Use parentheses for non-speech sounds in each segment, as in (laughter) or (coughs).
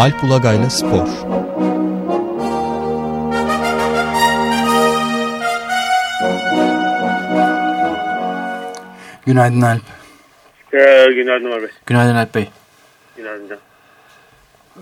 Alp Ulagay'la Spor Günaydın Alp. Ee, günaydın Ömer Bey. Günaydın Alp Bey. Günaydın.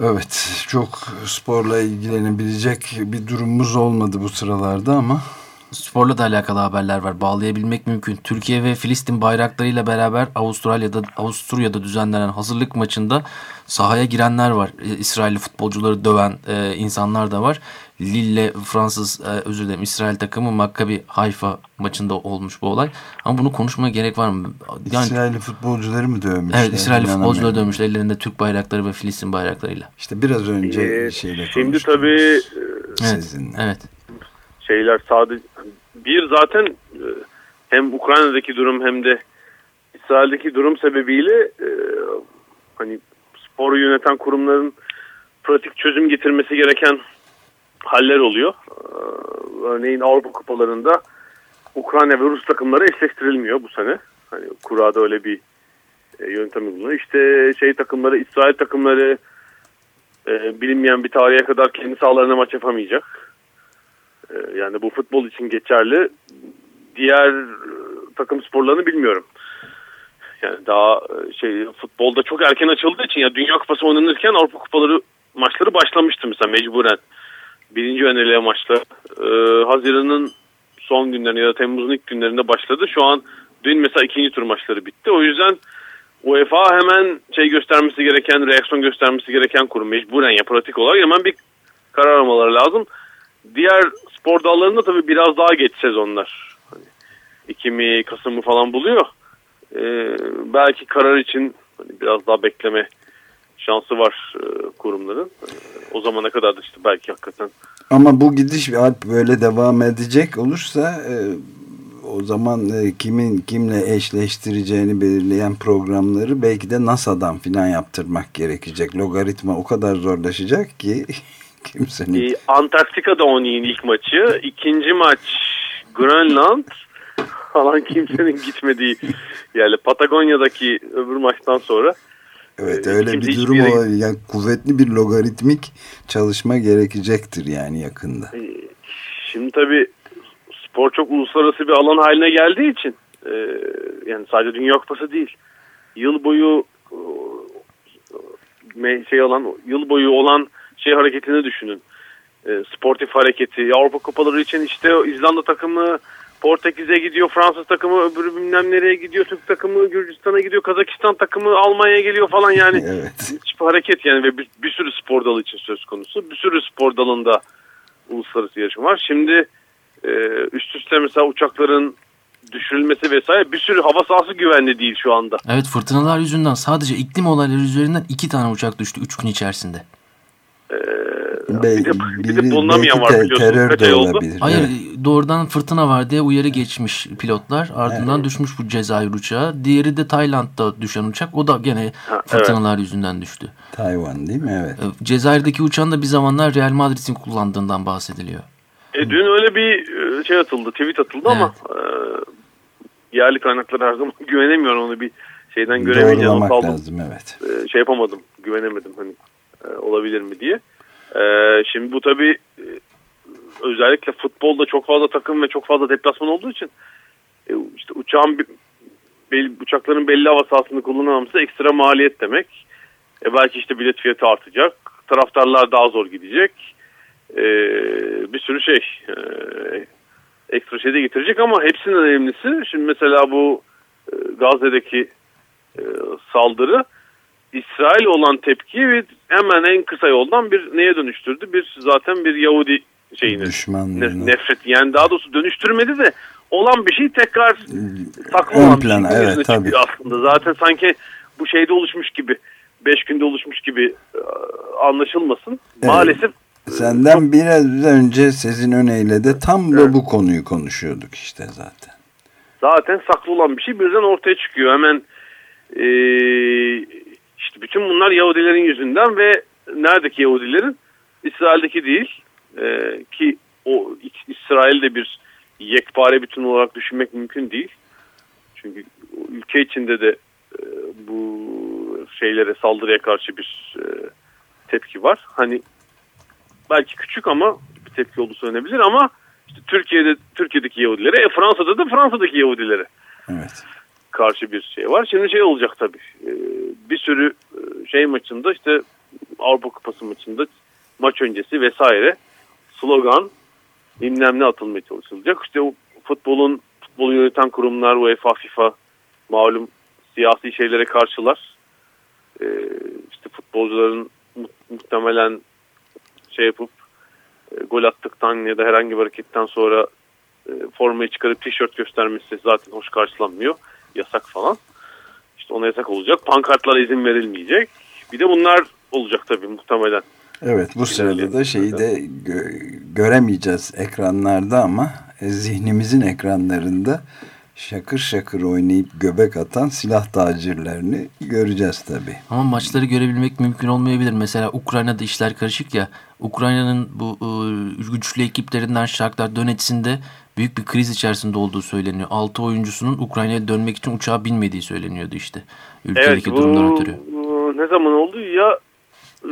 Evet, çok sporla ilgilenebilecek bir durumumuz olmadı bu sıralarda ama sporla da alakalı haberler var. Bağlayabilmek mümkün. Türkiye ve Filistin bayraklarıyla beraber Avustralya'da Avusturya'da düzenlenen hazırlık maçında sahaya girenler var. E, İsrailli futbolcuları döven e, insanlar da var. Lille Fransız e, özür dilerim İsrail takımı Maccabi Haifa maçında olmuş bu olay. Ama bunu konuşmaya gerek var mı? Yani, İsrailli futbolcuları mı dövmüşler? Evet İsrailli futbolcuları dövmüşler ellerinde Türk bayrakları ve Filistin bayraklarıyla. İşte biraz önce ee, şeyle Şimdi tabii evet, evet şeyler sadece bir zaten e, hem Ukrayna'daki durum hem de İsrail'deki durum sebebiyle e, hani sporu yöneten kurumların pratik çözüm getirmesi gereken haller oluyor. E, örneğin Avrupa kupalarında Ukrayna ve Rus takımları eşleştirilmiyor bu sene. Hani kurada öyle bir yöntem bulunuyor. İşte şey takımları, İsrail takımları bilinmeyen bir tarihe kadar kendi sahalarına maç yapamayacak. Ee, yani bu futbol için geçerli. Diğer e, takım sporlarını bilmiyorum. Yani daha e, şey futbolda çok erken açıldığı için ya Dünya Kupası oynanırken Avrupa Kupaları maçları başlamıştı mesela mecburen. Birinci önerilen maçla. Ee, Haziran'ın son günlerinde ya da Temmuz'un ilk günlerinde başladı. Şu an dün mesela ikinci tur maçları bitti. O yüzden UEFA hemen şey göstermesi gereken, reaksiyon göstermesi gereken kurum mecburen ya pratik olarak hemen bir karar almaları lazım. Diğer spor dallarında tabii biraz daha geç sezonlar. Hani Ekim'i, Kasım'ı falan buluyor. Ee, belki karar için hani biraz daha bekleme şansı var e, kurumların. E, o zamana kadar da işte belki hakikaten. Ama bu gidiş Alp böyle devam edecek olursa e, o zaman e, kimin kimle eşleştireceğini belirleyen programları belki de NASA'dan filan yaptırmak gerekecek. Logaritma o kadar zorlaşacak ki (laughs) (laughs) Kimsenin. Ee, Antarktika'da oynayın ilk maçı. İkinci maç Grönland falan kimsenin (laughs) gitmediği yani Patagonya'daki öbür maçtan sonra Evet e, öyle bir durum yere... olabilir. Yani kuvvetli bir logaritmik çalışma gerekecektir yani yakında. E, şimdi tabii spor çok uluslararası bir alan haline geldiği için e, yani sadece Dünya Kupası değil. Yıl boyu şey olan yıl boyu olan şey hareketini düşünün. E, sportif hareketi. Avrupa Kupaları için işte İzlanda takımı Portekiz'e gidiyor, Fransız takımı öbürü bilmem nereye gidiyor, Türk takımı Gürcistan'a gidiyor, Kazakistan takımı Almanya'ya geliyor falan yani. (laughs) Evet. Hiçbir hareket yani ve bir, bir sürü spor dalı için söz konusu. Bir sürü spor dalında uluslararası yarışma var. Şimdi e, üst üste mesela uçakların düşürülmesi vesaire bir sürü hava sahası güvenli değil şu anda. Evet fırtınalar yüzünden sadece iklim olayları üzerinden iki tane uçak düştü üç gün içerisinde. Be, bir de, bir de bulunamayan var biliyorsunuz. Terör de olabilir. Hayır evet. doğrudan fırtına var diye uyarı geçmiş pilotlar. Ardından evet. düşmüş bu Cezayir uçağı. Diğeri de Tayland'da düşen uçak. O da gene ha, fırtınalar evet. yüzünden düştü. Tayvan değil mi? Evet. Ee, Cezayir'deki uçağın da bir zamanlar Real Madrid'in kullandığından bahsediliyor. E, dün öyle bir e, şey atıldı, tweet atıldı evet. ama e, yerli kaynaklara her zaman (laughs) güvenemiyorum onu bir şeyden göremeyeceğim. Doğrulamak lazım evet. E, şey yapamadım, güvenemedim hani e, olabilir mi diye. Ee, şimdi bu tabii e, özellikle futbolda çok fazla takım ve çok fazla deplasman olduğu için e, işte uçağın uçakların belli hava sahasını kullanamaması ekstra maliyet demek. E belki işte bilet fiyatı artacak. Taraftarlar daha zor gidecek. E, bir sürü şey e, ekstra şey de getirecek ama hepsinin önemlisi şimdi mesela bu e, Gazze'deki e, saldırı İsrail olan tepkiyi hemen en kısa yoldan bir neye dönüştürdü? Bir zaten bir Yahudi şeyini. Düşmanlığını. Nefret yani daha doğrusu dönüştürmedi de olan bir şey tekrar saklı olan plana, şey evet, tabii. aslında. Zaten sanki bu şeyde oluşmuş gibi beş günde oluşmuş gibi e, anlaşılmasın. Evet. Maalesef Senden biraz önce sizin öneyle de tam da evet. bu konuyu konuşuyorduk işte zaten. Zaten saklı olan bir şey birden ortaya çıkıyor. Hemen e, bütün bunlar Yahudilerin yüzünden ve neredeki Yahudilerin? İsrail'deki değil ee, ki o İsrail'de bir yekpare bütün olarak düşünmek mümkün değil. Çünkü ülke içinde de e, bu şeylere saldırıya karşı bir e, tepki var. Hani belki küçük ama bir tepki olduğu söylenebilir ama işte Türkiye'de Türkiye'deki Yahudilere, e, Fransa'da da Fransa'daki Yahudilere evet. Karşı bir şey var. Şimdi şey olacak tabii. E, bir sürü e, şey maçında işte Avrupa Kupası maçında maç öncesi vesaire slogan bilmem ne atılmaya çalışılacak. İşte o futbolun futbolu yöneten kurumlar UEFA, FIFA malum siyasi şeylere karşılar. Ee, işte futbolcuların muhtemelen şey yapıp e, gol attıktan ya da herhangi bir hareketten sonra e, formayı çıkarıp tişört göstermesi zaten hoş karşılanmıyor. Yasak falan. İşte ona yasak olacak. Pankartlara izin verilmeyecek. Bir de bunlar olacak tabii muhtemelen. Evet bu sırada da şeyi de gö göremeyeceğiz ekranlarda ama e, zihnimizin ekranlarında şakır şakır oynayıp göbek atan silah tacirlerini göreceğiz tabi. Ama maçları görebilmek mümkün olmayabilir. Mesela Ukrayna'da işler karışık ya. Ukrayna'nın bu e, güçlü ekiplerinden Shakhtar Donetsk'inde büyük bir kriz içerisinde olduğu söyleniyor. 6 oyuncusunun Ukrayna'ya dönmek için uçağa binmediği söyleniyordu işte. Ülkedeki evet, durumdan ötürü. Ne zaman oldu? Ya e,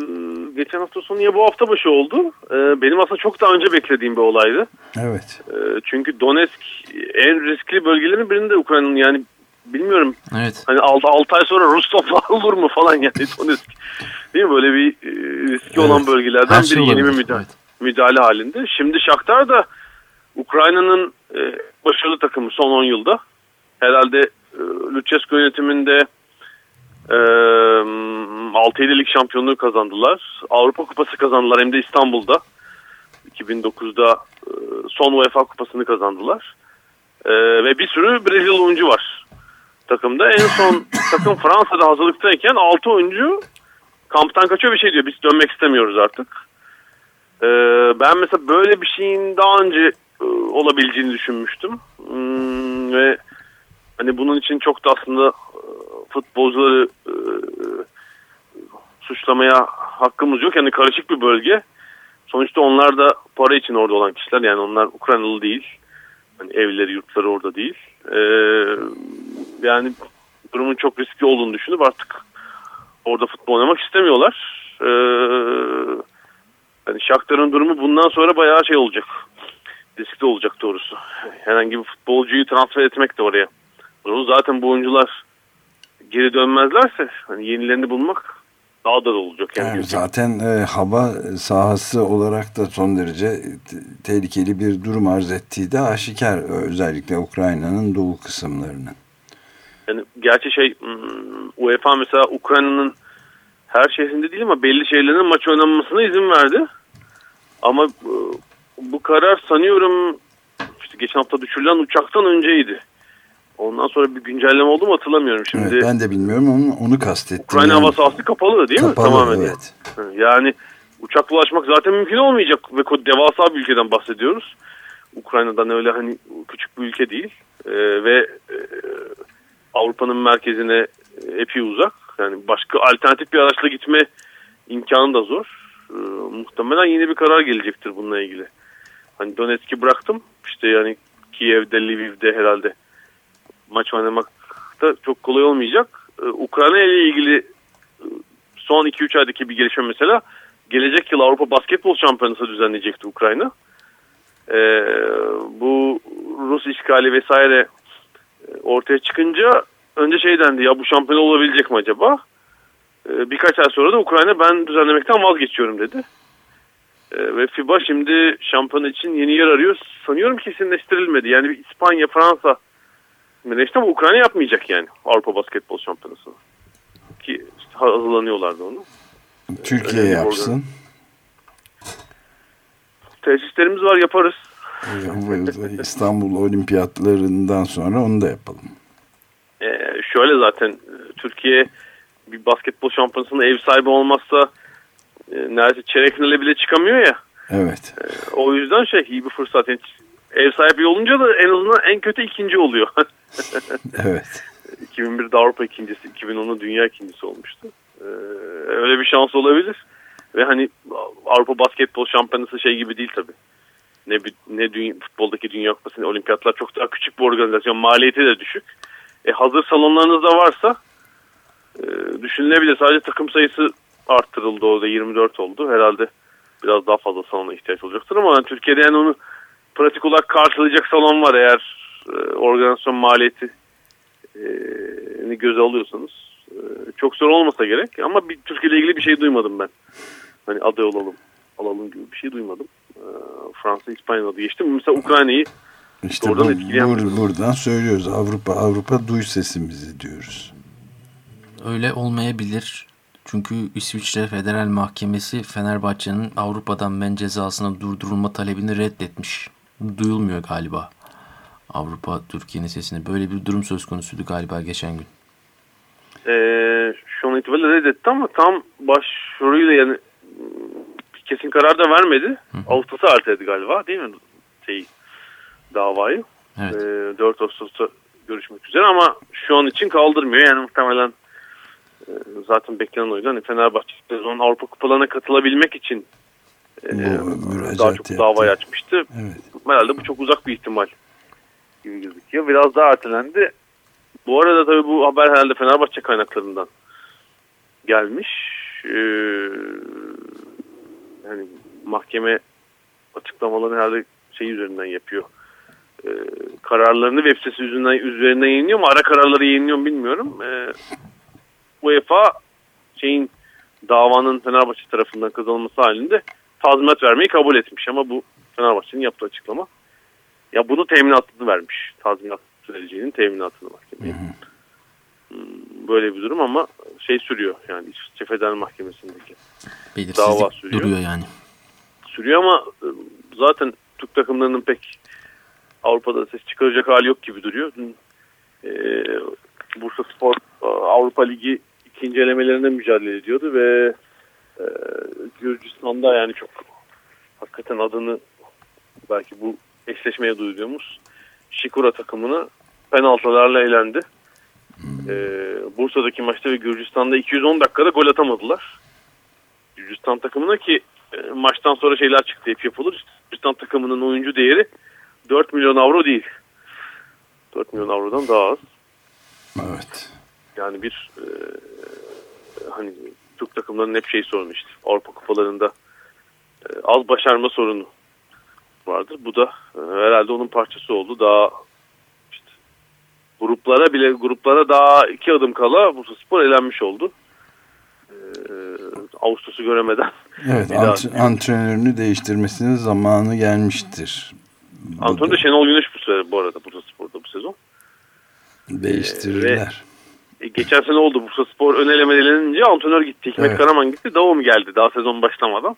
geçen hafta sonu ya bu hafta başı oldu. E, benim aslında çok daha önce beklediğim bir olaydı. Evet. E, çünkü Donetsk en riskli bölgelerin birinde Ukrayna'nın yani bilmiyorum. Evet. Hani 6, 6 ay sonra Rus toprağı (laughs) olur mu falan yani Donetsk. Değil mi? Böyle bir riski evet. olan bölgelerden şey bir yeni bir müdahale, evet. müdahale halinde. Şimdi Shakhtar da Ukrayna'nın başarılı takımı son 10 yılda. Herhalde e, Lucescu yönetiminde e, 6-7 lig şampiyonluğu kazandılar. Avrupa Kupası kazandılar hem de İstanbul'da. 2009'da e, son UEFA Kupası'nı kazandılar. E, ve bir sürü Brezilya oyuncu var takımda. En son (coughs) takım Fransa'da hazırlıktayken 6 oyuncu kamptan kaçıyor bir şey diyor. Biz dönmek istemiyoruz artık. E, ben mesela böyle bir şeyin daha önce e, olabileceğini düşünmüştüm. Hmm, ve hani bunun için çok da aslında e, futbolcuları e, suçlamaya hakkımız yok. Yani karışık bir bölge. Sonuçta onlar da para için orada olan kişiler. Yani onlar Ukraynalı değil. Hani evleri, yurtları orada değil. Ee, yani durumun çok riskli olduğunu düşünüp artık orada futbol oynamak istemiyorlar. Ee, yani Shakhtar'ın durumu bundan sonra bayağı şey olacak. Riskli olacak doğrusu. Herhangi bir futbolcuyu transfer etmek de oraya. Zaten bu oyuncular geri dönmezlerse hani yenilerini bulmak daha da olacak. Yani. yani zaten e, hava sahası olarak da son derece tehlikeli bir durum arz ettiği de aşikar özellikle Ukrayna'nın doğu kısımlarının. Yani gerçi şey hmm, UEFA mesela Ukrayna'nın her şehrinde değil ama belli şeylerin maç oynanmasına izin verdi. Ama e, bu karar sanıyorum işte geçen hafta düşürülen uçaktan önceydi. Ondan sonra bir güncelleme oldu mu hatırlamıyorum şimdi. Evet, ben de bilmiyorum onu, onu kastettim. Ukrayna yani. hava sahası kapalı değil kapalı, mi? Tamamen. Evet. Yani uçakla ulaşmak zaten mümkün olmayacak ve devasa bir ülkeden bahsediyoruz. Ukrayna'dan öyle hani küçük bir ülke değil ee, ve e, Avrupa'nın merkezine epey uzak. Yani başka alternatif bir araçla gitme imkanı da zor. Ee, muhtemelen yeni bir karar gelecektir bununla ilgili. Hani Donetsk'i bıraktım. İşte yani Kiev'de, Lviv'de herhalde maç oynamak da çok kolay olmayacak. Ee, Ukrayna ile ilgili e, son 2-3 aydaki bir gelişme mesela gelecek yıl Avrupa Basketbol Şampiyonası düzenleyecekti Ukrayna. Ee, bu Rus işgali vesaire e, ortaya çıkınca önce şey dendi ya bu şampiyon olabilecek mi acaba? Ee, birkaç ay sonra da Ukrayna ben düzenlemekten vazgeçiyorum dedi. Ee, ve FIBA şimdi şampiyon için yeni yer arıyor. Sanıyorum kesinleştirilmedi. Yani bir İspanya, Fransa Menajde ama Ukrayna yapmayacak yani Avrupa Basketbol Şampiyonası'nı. Ki işte hazırlanıyorlardı onu. Türkiye Önemli yapsın. Organ. Tesislerimiz var yaparız. İstanbul Olimpiyatlarından sonra onu da yapalım. Ee, şöyle zaten Türkiye bir basketbol şampiyonasının ev sahibi olmazsa e, neredeyse çeyrek finale bile çıkamıyor ya. Evet. E, o yüzden şey iyi bir fırsat. Yani ev sahibi olunca da en azından en kötü ikinci oluyor. (laughs) evet. 2001'de Avrupa ikincisi, 2010'da dünya ikincisi olmuştu. Ee, öyle bir şans olabilir. Ve hani Avrupa basketbol şampiyonası şey gibi değil tabii. Ne, ne dünya, futboldaki Dünya Kupası, ne olimpiyatlar çok daha küçük bir organizasyon. Maliyeti de düşük. E, hazır salonlarınız da varsa e, düşünülebilir. Sadece takım sayısı arttırıldı o da 24 oldu. Herhalde biraz daha fazla salona ihtiyaç olacaktır ama yani Türkiye'de yani onu pratik olarak karşılayacak salon var eğer e, organizasyon maliyeti e, göze alıyorsanız. E, çok zor olmasa gerek ama bir Türkiye ile ilgili bir şey duymadım ben. Hani aday olalım, alalım gibi bir şey duymadım. E, Fransa, İspanya'da geçtim. Mesela Ukrayna'yı işte bu, bur, buradan söylüyoruz. Avrupa Avrupa duy sesimizi diyoruz. Öyle olmayabilir. Çünkü İsviçre Federal Mahkemesi Fenerbahçe'nin Avrupa'dan men cezasına durdurulma talebini reddetmiş. Duyulmuyor galiba. Avrupa Türkiye'nin sesini. Böyle bir durum söz konusuydu galiba geçen gün. Ee, şu an itibariyle reddetti ama tam başvuruyla yani kesin karar da vermedi. Ağustos'a erteledi galiba değil mi? Şey, davayı. Evet. Ee, 4 Ağustos'ta görüşmek üzere ama şu an için kaldırmıyor. Yani muhtemelen zaten beklenen oydu. Hani Fenerbahçe sezon Avrupa kupalarına katılabilmek için e, daha çok davayı açmıştı. Evet. Herhalde bu çok uzak bir ihtimal gibi gözüküyor. Biraz daha ertelendi. Bu arada tabii bu haber herhalde Fenerbahçe kaynaklarından gelmiş. Ee, yani mahkeme açıklamalarını herhalde şey üzerinden yapıyor. Ee, kararlarını web sitesi üzerinden, üzerinden yayınlıyor mu? Ara kararları yayınlıyor mu bilmiyorum. Ee, UEFA şeyin davanın Fenerbahçe tarafından kazanılması halinde tazminat vermeyi kabul etmiş ama bu Fenerbahçe'nin yaptığı açıklama. Ya bunu teminatını vermiş. Tazminat vereceğinin teminatını mahkemeye. Böyle bir durum ama şey sürüyor yani İsviçre Federal Mahkemesi'ndeki dava sürüyor. duruyor yani. Sürüyor ama ıı, zaten Türk takımlarının pek Avrupa'da ses çıkaracak hali yok gibi duruyor. E, Bursa Spor Avrupa Ligi ikinci elemelerinde mücadele ediyordu ve e, Gürcistan'da yani çok hakikaten adını belki bu eşleşmeye duyduğumuz Şikura takımını penaltılarla elendi. Hmm. Ee, Bursa'daki maçta ve Gürcistan'da 210 dakikada gol atamadılar. Gürcistan takımına ki e, maçtan sonra şeyler çıktı hep yapılır. Gürcistan takımının oyuncu değeri 4 milyon avro değil. 4 milyon avrodan daha az. Evet. Yani bir e, hani Türk takımlarının hep şey sorunu işte. Avrupa kupalarında e, az başarma sorunu vardır. Bu da e, herhalde onun parçası oldu. Daha işte, gruplara bile gruplara daha iki adım kala Bursa Spor elenmiş oldu. E, Ağustos'u göremeden. Evet (laughs) ant antrenörünü değiştirmesinin zamanı gelmiştir. Antrenör de Şenol Güneş bu, bu arada Bursa Spor'da bu sezon. Değiştirirler. Ee, ve, geçen sene oldu Bursa Spor ön elemelerinince antrenör gitti. Hikmet evet. Karaman gitti. Davum geldi daha sezon başlamadan.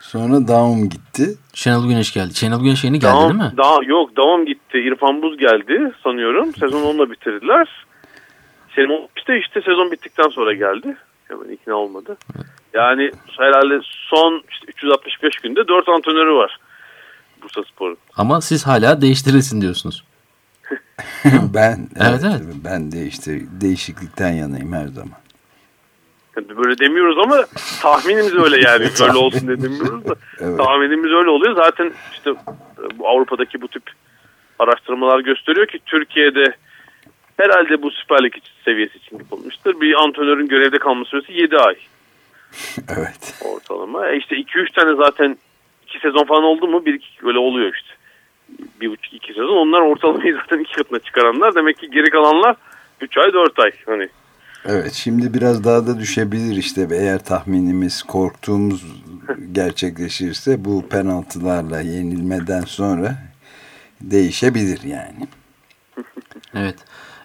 Sonra Daum gitti. Şenol Güneş geldi. Şenol Güneş yeni geldi Daum, değil mi? Da, yok Daum gitti. İrfan Buz geldi sanıyorum. Sezon onunla bitirdiler. Şenol işte işte sezon bittikten sonra geldi. Hemen ikna olmadı. Yani herhalde son işte 365 günde 4 antrenörü var. Bursa Spor'un. Ama siz hala değiştirilsin diyorsunuz. (laughs) ben evet, evet, evet. ben değiştir değişiklikten yanayım her zaman. Böyle demiyoruz ama tahminimiz öyle yani. (laughs) öyle olsun diye demiyoruz da. (laughs) evet. Tahminimiz öyle oluyor. Zaten işte bu Avrupa'daki bu tip araştırmalar gösteriyor ki Türkiye'de herhalde bu Süper Lig seviyesi için yapılmıştır. Bir antrenörün görevde kalma süresi 7 ay. evet. Ortalama. E işte 2-3 tane zaten 2 sezon falan oldu mu bir iki böyle oluyor işte. Bir buçuk iki sezon. Onlar ortalamayı (laughs) zaten iki katına çıkaranlar. Demek ki geri kalanlar 3 ay 4 ay. Hani Evet şimdi biraz daha da düşebilir işte eğer tahminimiz korktuğumuz gerçekleşirse bu penaltılarla yenilmeden sonra değişebilir yani. (laughs) Evet.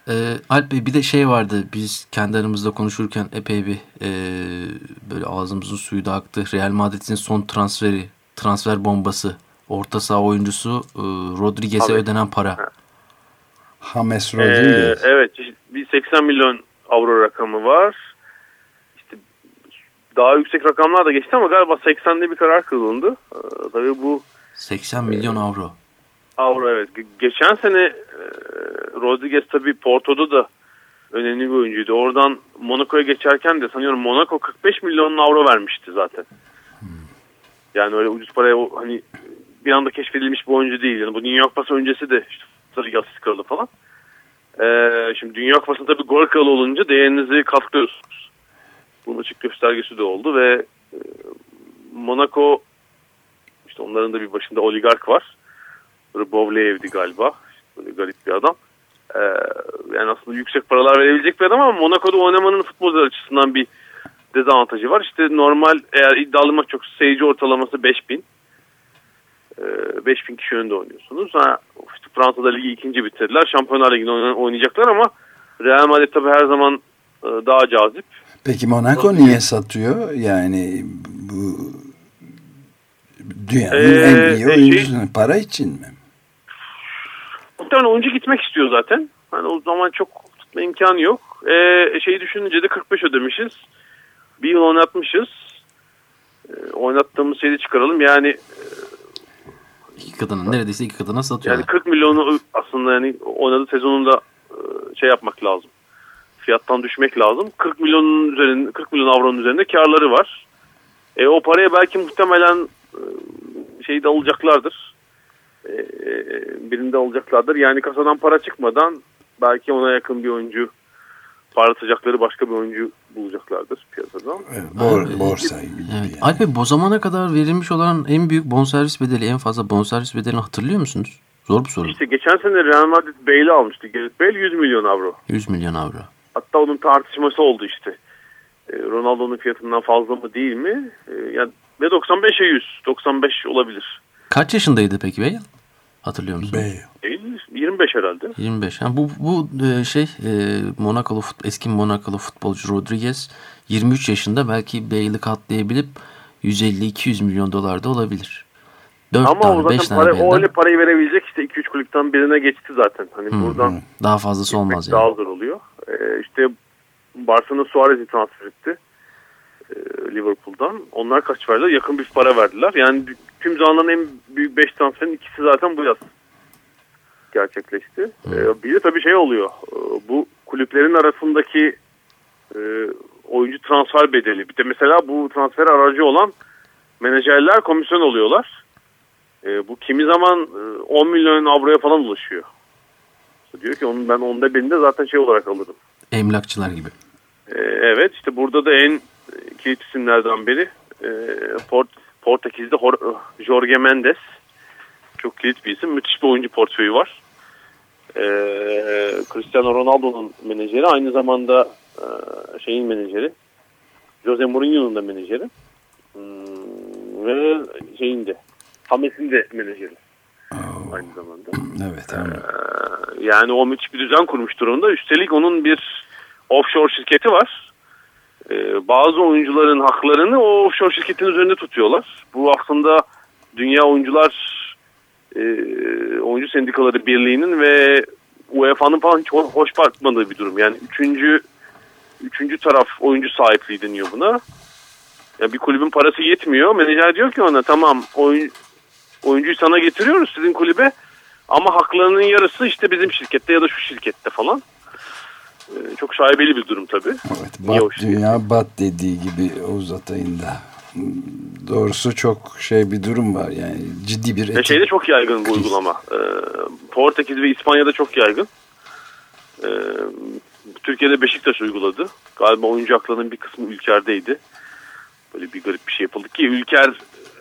Ee, Alp Bey bir de şey vardı biz kendi aramızda konuşurken epey bir e, böyle ağzımızın suyu da aktı. Real Madrid'in son transferi transfer bombası orta saha oyuncusu e, Rodriguez'e ödenen para. James Rodriguez. Ee, evet bir 80 milyon avro rakamı var. İşte daha yüksek rakamlar da geçti ama galiba 80'de bir karar kılındı. Ee, tabii bu 80 milyon avro. Avro evet. Geçen sene e, Rodriguez tabii Porto'da da önemli bir oyuncuydu. Oradan Monaco'ya geçerken de sanıyorum Monaco 45 milyon avro vermişti zaten. Hmm. Yani öyle ucuz paraya hani bir anda keşfedilmiş bir oyuncu değil. Yani bu New York Pass öncesi de işte sarı asist kralı falan. Ee, şimdi Dünya Kupası'nda bir gol kralı olunca değerinizi katlıyorsunuz. bunun açık göstergesi de oldu ve e, Monaco işte onların da bir başında oligark var. Rubovlev'di galiba. Böyle garip bir adam. Ee, yani aslında yüksek paralar verebilecek bir adam ama Monaco'da oynamanın futbolcular açısından bir dezavantajı var. İşte normal eğer iddialı maç çok seyirci ortalaması 5000. Ee, 5000 kişi önünde oynuyorsunuz. Ha, işte Fransa'da ligi ikinci bitirdiler. Şampiyonlar Ligi'nde oynayacaklar ama Real Madrid tabii her zaman e, daha cazip. Peki Monaco niye satıyor? Yani bu dünyanın ee, en iyi oyuncusu şey, para için mi? Muhtemelen oyuncu gitmek istiyor zaten. Hani o zaman çok tutma imkanı yok. Ee, şeyi düşününce de 45 ödemişiz. Bir yıl oynatmışız. Ee, oynattığımız şeyi çıkaralım. Yani e, iki katına neredeyse iki katına satıyor. Yani 40 milyonu aslında yani oynadığı sezonunda e, şey yapmak lazım. Fiyattan düşmek lazım. 40 milyonun üzerinde 40 milyon avronun üzerinde karları var. E, o paraya belki muhtemelen e, şeyi de alacaklardır. E, birinde alacaklardır. Yani kasadan para çıkmadan belki ona yakın bir oyuncu parlatacakları başka bir oyuncu bulacaklardır piyasada. Evet, bor, borsa gibi. Evet. Yani. Alp bu zamana kadar verilmiş olan en büyük bonservis bedeli, en fazla bonservis bedelini hatırlıyor musunuz? Zor bir soru. İşte geçen sene Real Madrid Bale'i almıştı. Gareth Bale 100 milyon avro. 100 milyon avro. Hatta onun tartışması oldu işte. E, Ronaldo'nun fiyatından fazla mı değil mi? E, yani ve 95'e 100. 95 olabilir. Kaç yaşındaydı peki Bale? Hatırlıyor musun? Bale. 25 herhalde. 25. Yani bu bu e, şey Monakalı eski Monakalı futbolcu Rodriguez 23 yaşında belki Bale'i katlayabilip 150-200 milyon dolar da olabilir. 4 Ama tane, o zaten para, o öyle parayı verebilecek işte 2-3 kulüpten birine geçti zaten. Hani hmm, buradan daha fazlası olmaz yani. Daha zor oluyor. Ee, işte Barcelona Suarez'i transfer etti. Ee, Liverpool'dan. Onlar kaç verdiler? Yakın bir para verdiler. Yani tüm zamanların en büyük 5 transferin ikisi zaten bu yaz gerçekleşti. Ee, bir de tabii şey oluyor. Ee, bu kulüplerin arasındaki e, oyuncu transfer bedeli. Bir de mesela bu transfer aracı olan menajerler komisyon oluyorlar. E, bu kimi zaman e, 10 milyon avroya falan ulaşıyor. Diyor ki onun ben onda birinde zaten şey olarak alırım. Emlakçılar gibi. E, evet işte burada da en kilit isimlerden biri e, Port, Portekiz'de Jorge Mendes. Çok kilit bir isim. Müthiş bir oyuncu portföyü var. E, Cristiano Ronaldo'nun menajeri. Aynı zamanda e, şeyin menajeri. Jose Mourinho'nun da menajeri. Hmm, ve şeyin de Hames'in de menajeri. Oh. Aynı zamanda. Evet. evet. Ee, yani o müthiş bir düzen kurmuş durumda. Üstelik onun bir offshore şirketi var. Ee, bazı oyuncuların haklarını o offshore şirketin üzerinde tutuyorlar. Bu aslında Dünya Oyuncular e, Oyuncu Sendikaları Birliği'nin ve UEFA'nın falan hiç hoş bakmadığı bir durum. Yani üçüncü üçüncü taraf oyuncu sahipliği deniyor buna. Yani bir kulübün parası yetmiyor. Menajer diyor ki ona tamam oyun, oyuncuyu sana getiriyoruz sizin kulübe ama haklarının yarısı işte bizim şirkette ya da şu şirkette falan. Ee, çok şaibeli bir durum tabii. Evet, bat dünya bat dediği gibi Oğuz Atay'ın da. Doğrusu çok şey bir durum var yani ciddi bir... Ve şeyde çok yaygın bu uygulama. Ee, Portekiz ve İspanya'da çok yaygın. Ee, Türkiye'de Beşiktaş uyguladı. Galiba oyuncu haklarının bir kısmı Ülker'deydi. Böyle bir garip bir şey yapıldı ki Ülker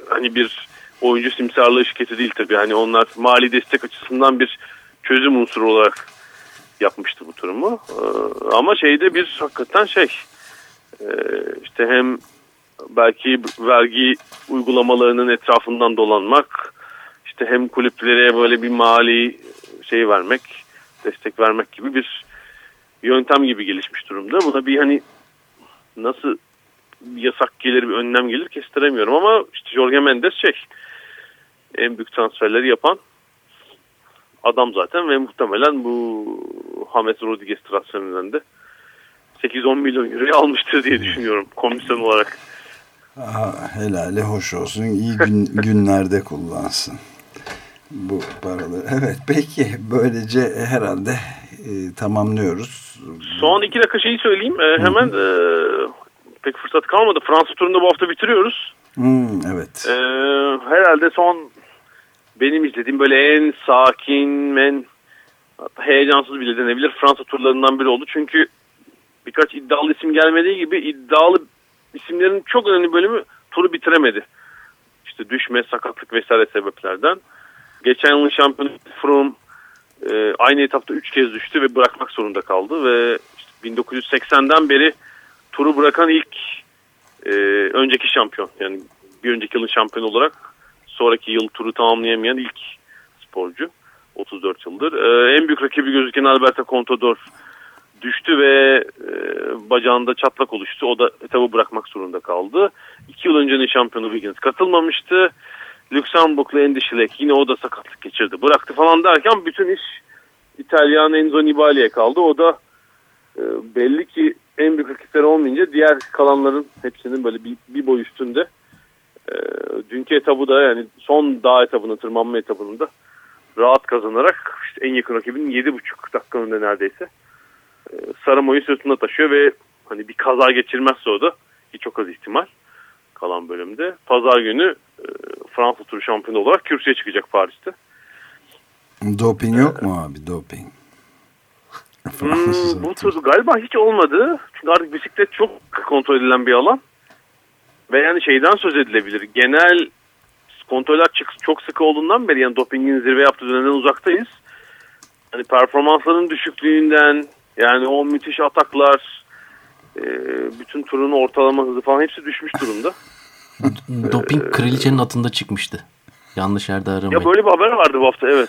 hani bir oyuncu simsarlığı şirketi değil tabii. Hani onlar mali destek açısından bir çözüm unsuru olarak yapmıştı bu durumu. Ee, ama şeyde bir hakikaten şey e, işte hem belki vergi uygulamalarının etrafından dolanmak işte hem kulüplere böyle bir mali şey vermek destek vermek gibi bir yöntem gibi gelişmiş durumda. Buna bir hani nasıl yasak gelir bir önlem gelir kestiremiyorum ama işte Jorge Mendes şey en büyük transferleri yapan adam zaten ve muhtemelen bu James Rodriguez transferinden de 8-10 milyon euroyu almıştır diye düşünüyorum komisyon olarak. Aha, helali hoş olsun. iyi gün, (laughs) günlerde kullansın bu paraları. Evet peki böylece herhalde e, tamamlıyoruz. Son iki dakika şeyi söyleyeyim. E, hemen e, pek fırsat kalmadı. Fransa turunda bu hafta bitiriyoruz. Hmm, evet. E, herhalde son benim izlediğim böyle en sakin, en heyecansız bile denebilir Fransa turlarından biri oldu. Çünkü birkaç iddialı isim gelmediği gibi iddialı isimlerin çok önemli bölümü turu bitiremedi. İşte düşme, sakatlık vesaire sebeplerden. Geçen yılın şampiyonu Froome e, aynı etapta 3 kez düştü ve bırakmak zorunda kaldı ve işte 1980'den beri turu bırakan ilk e, önceki şampiyon. Yani bir önceki yılın şampiyonu olarak sonraki yıl turu tamamlayamayan ilk sporcu. 34 yıldır. E, en büyük rakibi gözüken Alberto Contador düştü ve e, bacağında çatlak oluştu. O da etabı bırakmak zorunda kaldı. İki yıl öncenin şampiyonu Wiggins katılmamıştı. Lüksemburglu Andy yine o da sakatlık geçirdi. Bıraktı falan derken bütün iş İtalyan Enzo Nibali'ye kaldı. O da e, belli ki en büyük rakipleri olmayınca diğer kalanların hepsinin böyle bir, bir boy üstünde. E, dünkü etabı da yani son dağ etabının tırmanma etabının da rahat kazanarak işte en yakın rakibinin 7,5 dakika önünde neredeyse e, Saramo'yu sırtında taşıyor ve hani bir kaza geçirmezse o da ki çok az ihtimal kalan bölümde. Pazar günü e, Fransa turu şampiyonu olarak kürsüye çıkacak Paris'te. Doping yok mu abi doping? Hmm, bu tür galiba hiç olmadı. Çünkü artık bisiklet çok kontrol edilen bir alan. Ve yani şeyden söz edilebilir. Genel kontroller çok sıkı olduğundan beri yani dopingin zirve yaptığı dönemden uzaktayız. Hani performansların düşüklüğünden yani o müthiş ataklar e, bütün turun ortalama hızı falan hepsi düşmüş durumda. (laughs) Doping kraliçenin atında çıkmıştı. Yanlış yerde aramayın. Ya böyle bir haber vardı bu hafta evet.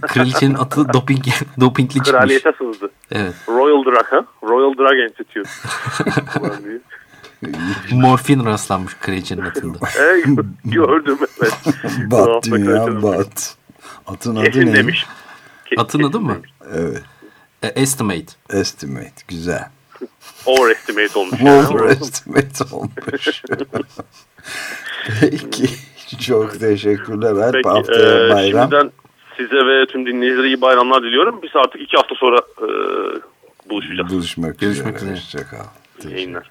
(laughs) kraliçenin atı doping, (laughs) dopingli çıkmış. Kraliyete sızdı. Evet. Royal Drug ha? Royal Drug Institute. Morfin rastlanmış kraliçenin atında. (laughs) evet, gördüm evet. bat dünya bat. Atın adı Kesin ne? demiş. Kesin Atın adı mı? Evet. E, estimate. Estimate. Güzel. Overestimate olmuş. Overestimate olmuş. Peki. Çok teşekkürler. Alp Peki, haftaya e, bayram. Şimdiden size ve tüm dinleyicilere iyi bayramlar diliyorum. Biz artık iki hafta sonra e, buluşacağız. Buluşmak Görüşmek üzere. üzere. Hoşçakal. İyi yayınlar.